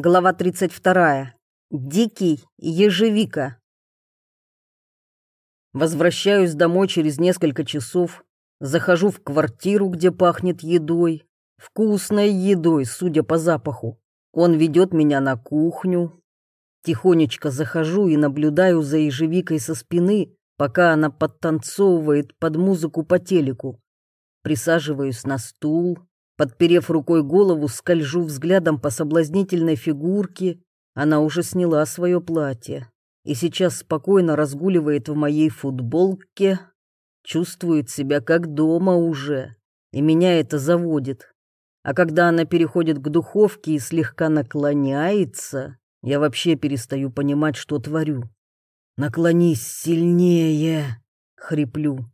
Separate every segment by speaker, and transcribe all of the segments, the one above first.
Speaker 1: Глава 32. Дикий ежевика. Возвращаюсь домой через несколько часов, захожу в квартиру, где пахнет едой, вкусной едой, судя по запаху. Он ведет меня на кухню. Тихонечко захожу и наблюдаю за ежевикой со спины, пока она подтанцовывает под музыку по телеку. Присаживаюсь на стул, Подперев рукой голову, скольжу взглядом по соблазнительной фигурке. Она уже сняла свое платье и сейчас спокойно разгуливает в моей футболке. Чувствует себя как дома уже, и меня это заводит. А когда она переходит к духовке и слегка наклоняется, я вообще перестаю понимать, что творю. «Наклонись сильнее!» — хриплю.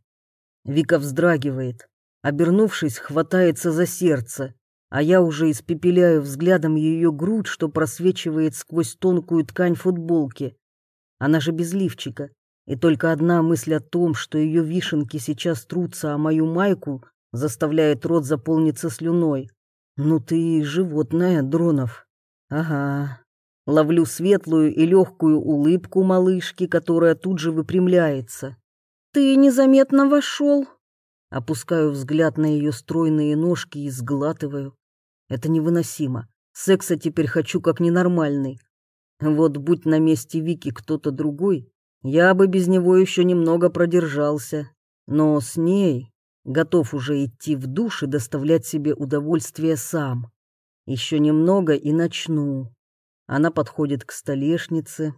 Speaker 1: Вика вздрагивает. Обернувшись, хватается за сердце, а я уже испепеляю взглядом ее грудь, что просвечивает сквозь тонкую ткань футболки. Она же без лифчика, и только одна мысль о том, что ее вишенки сейчас трутся о мою майку, заставляет рот заполниться слюной. «Ну ты животное, Дронов». «Ага». Ловлю светлую и легкую улыбку малышки, которая тут же выпрямляется. «Ты незаметно вошел», Опускаю взгляд на ее стройные ножки и сглатываю. Это невыносимо. Секса теперь хочу как ненормальный. Вот будь на месте Вики кто-то другой, я бы без него еще немного продержался. Но с ней готов уже идти в душ и доставлять себе удовольствие сам. Еще немного и начну. Она подходит к столешнице,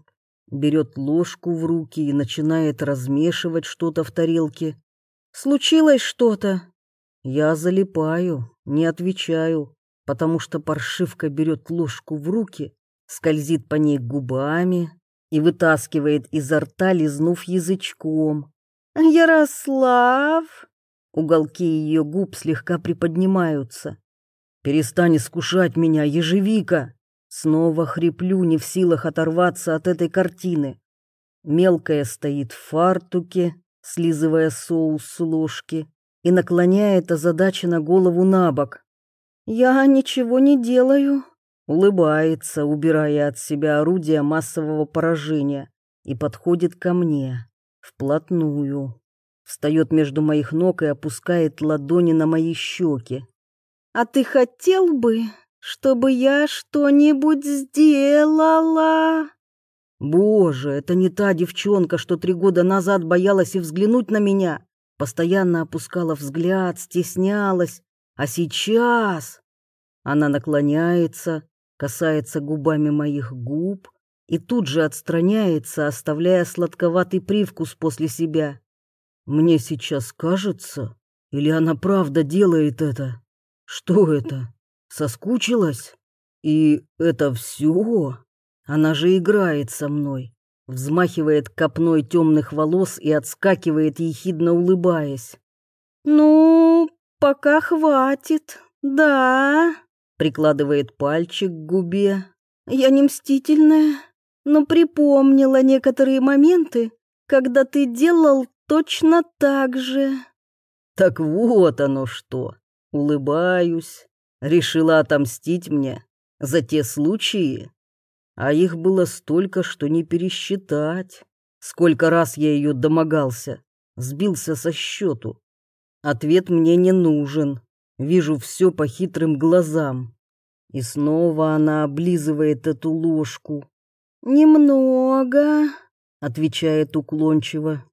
Speaker 1: берет ложку в руки и начинает размешивать что-то в тарелке. Случилось что-то?» Я залипаю, не отвечаю, потому что паршивка берет ложку в руки, скользит по ней губами и вытаскивает изо рта, лизнув язычком. «Ярослав!» Уголки ее губ слегка приподнимаются. «Перестань искушать меня, ежевика!» Снова хриплю, не в силах оторваться от этой картины. Мелкая стоит в фартуке, слизывая соус с ложки и наклоняет озадаченно голову на бок. «Я ничего не делаю», — улыбается, убирая от себя орудие массового поражения, и подходит ко мне, вплотную. Встает между моих ног и опускает ладони на мои щеки. «А ты хотел бы, чтобы я что-нибудь сделала?» Боже, это не та девчонка, что три года назад боялась и взглянуть на меня. Постоянно опускала взгляд, стеснялась. А сейчас... Она наклоняется, касается губами моих губ и тут же отстраняется, оставляя сладковатый привкус после себя. Мне сейчас кажется, или она правда делает это? Что это? Соскучилась? И это все? Она же играет со мной, взмахивает копной темных волос и отскакивает, ехидно улыбаясь. «Ну, пока хватит, да», — прикладывает пальчик к губе. «Я не мстительная, но припомнила некоторые моменты, когда ты делал точно так же». «Так вот оно что!» Улыбаюсь. Решила отомстить мне за те случаи, а их было столько, что не пересчитать. Сколько раз я ее домогался, сбился со счету. Ответ мне не нужен. Вижу все по хитрым глазам. И снова она облизывает эту ложку. «Немного», — отвечает уклончиво.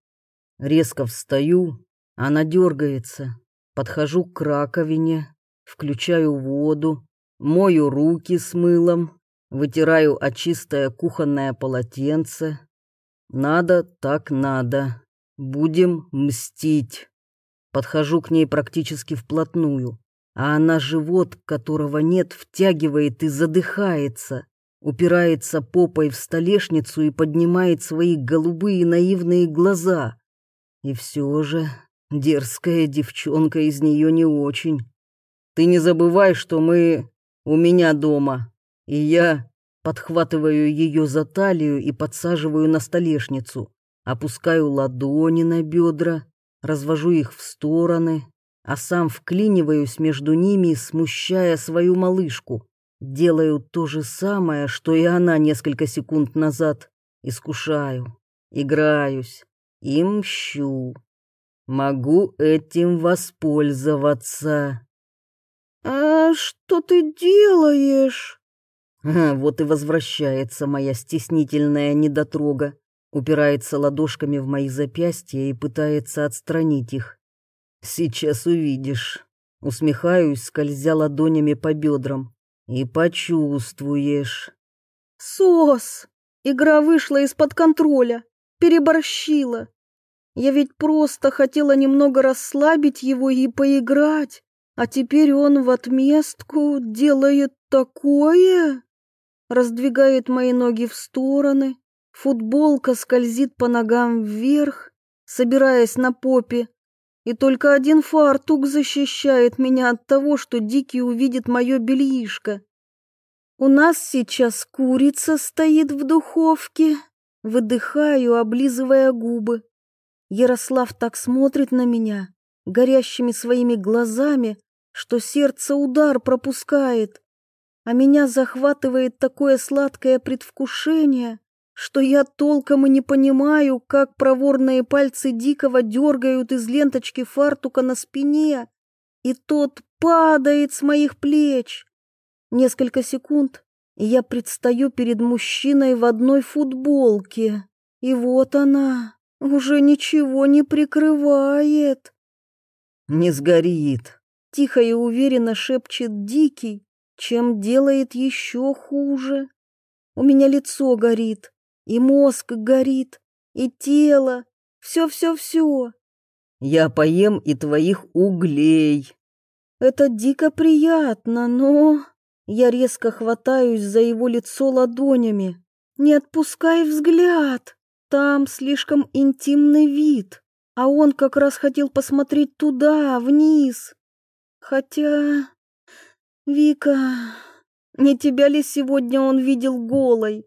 Speaker 1: Резко встаю, она дергается. Подхожу к раковине, включаю воду, мою руки с мылом, Вытираю о кухонное полотенце. Надо так надо. Будем мстить. Подхожу к ней практически вплотную, а она живот, которого нет, втягивает и задыхается, упирается попой в столешницу и поднимает свои голубые наивные глаза. И все же дерзкая девчонка из нее не очень. Ты не забывай, что мы у меня дома. И я подхватываю ее за талию и подсаживаю на столешницу, опускаю ладони на бедра, развожу их в стороны, а сам вклиниваюсь между ними, смущая свою малышку. Делаю то же самое, что и она несколько секунд назад. Искушаю, играюсь и мщу. Могу этим воспользоваться.
Speaker 2: «А что ты делаешь?»
Speaker 1: Вот и возвращается моя стеснительная недотрога, упирается ладошками в мои запястья и пытается отстранить их. «Сейчас увидишь». Усмехаюсь, скользя ладонями по бедрам. «И почувствуешь».
Speaker 2: «Сос! Игра вышла из-под контроля, переборщила. Я ведь просто хотела немного расслабить его и поиграть, а теперь он в отместку делает такое?» Раздвигает мои ноги в стороны, футболка скользит по ногам вверх, собираясь на попе, и только один фартук защищает меня от того, что Дикий увидит мое бельишко. У нас сейчас курица стоит в духовке. Выдыхаю, облизывая губы. Ярослав так смотрит на меня, горящими своими глазами, что сердце удар пропускает. А меня захватывает такое сладкое предвкушение, что я толком и не понимаю, как проворные пальцы Дикого дергают из ленточки фартука на спине, и тот падает с моих плеч. Несколько секунд, и я предстаю перед мужчиной в одной футболке. И вот она, уже ничего не прикрывает.
Speaker 1: «Не сгорит», — тихо и уверенно шепчет Дикий, чем делает еще хуже. У меня лицо горит, и мозг горит, и тело, все-все-все. Я поем и твоих углей.
Speaker 2: Это дико приятно, но... Я резко хватаюсь за его лицо ладонями. Не отпускай взгляд. Там слишком интимный вид, а он как раз хотел посмотреть туда, вниз. Хотя... Вика, не тебя ли сегодня он видел голой?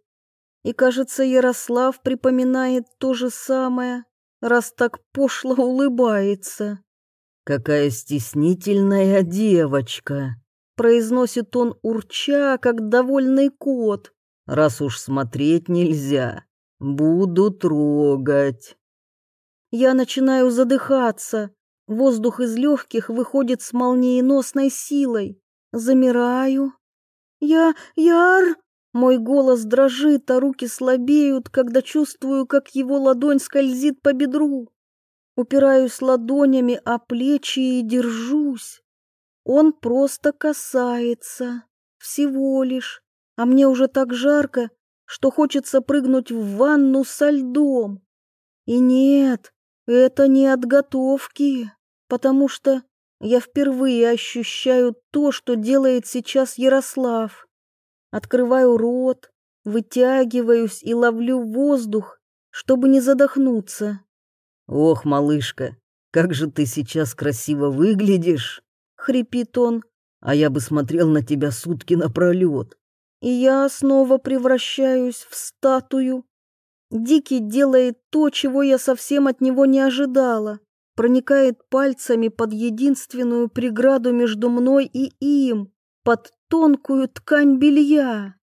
Speaker 2: И, кажется, Ярослав припоминает то же самое, раз так пошло улыбается.
Speaker 1: «Какая стеснительная девочка!»
Speaker 2: Произносит он урча, как довольный кот.
Speaker 1: «Раз уж смотреть нельзя, буду трогать».
Speaker 2: Я начинаю задыхаться. Воздух из легких выходит с молниеносной силой. Замираю. Я... Яр... Мой голос дрожит, а руки слабеют, когда чувствую, как его ладонь скользит по бедру. Упираюсь ладонями о плечи и держусь. Он просто касается, всего лишь, а мне уже так жарко, что хочется прыгнуть в ванну со льдом. И нет, это не от готовки, потому что я впервые ощущаю то, что делает сейчас Ярослав. Открываю рот, вытягиваюсь и ловлю воздух, чтобы не задохнуться.
Speaker 1: «Ох, малышка, как же ты сейчас красиво выглядишь!» — хрипит он. «А я бы смотрел на тебя сутки напролет».
Speaker 2: И я снова превращаюсь в статую. Дикий делает то, чего я совсем от него не ожидала. Проникает пальцами под единственную преграду между мной и им, под тонкую ткань белья.